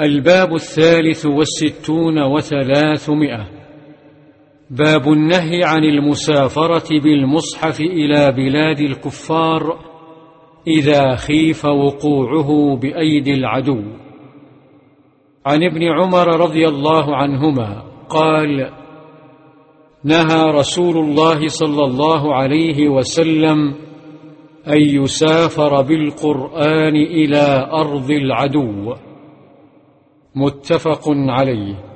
الباب الثالث والستون وثلاثمائة. باب النهي عن المسافرة بالمصحف إلى بلاد الكفار إذا خيف وقوعه بأيدي العدو. عن ابن عمر رضي الله عنهما قال نهى رسول الله صلى الله عليه وسلم أن يسافر بالقرآن إلى أرض العدو. متفق عليه.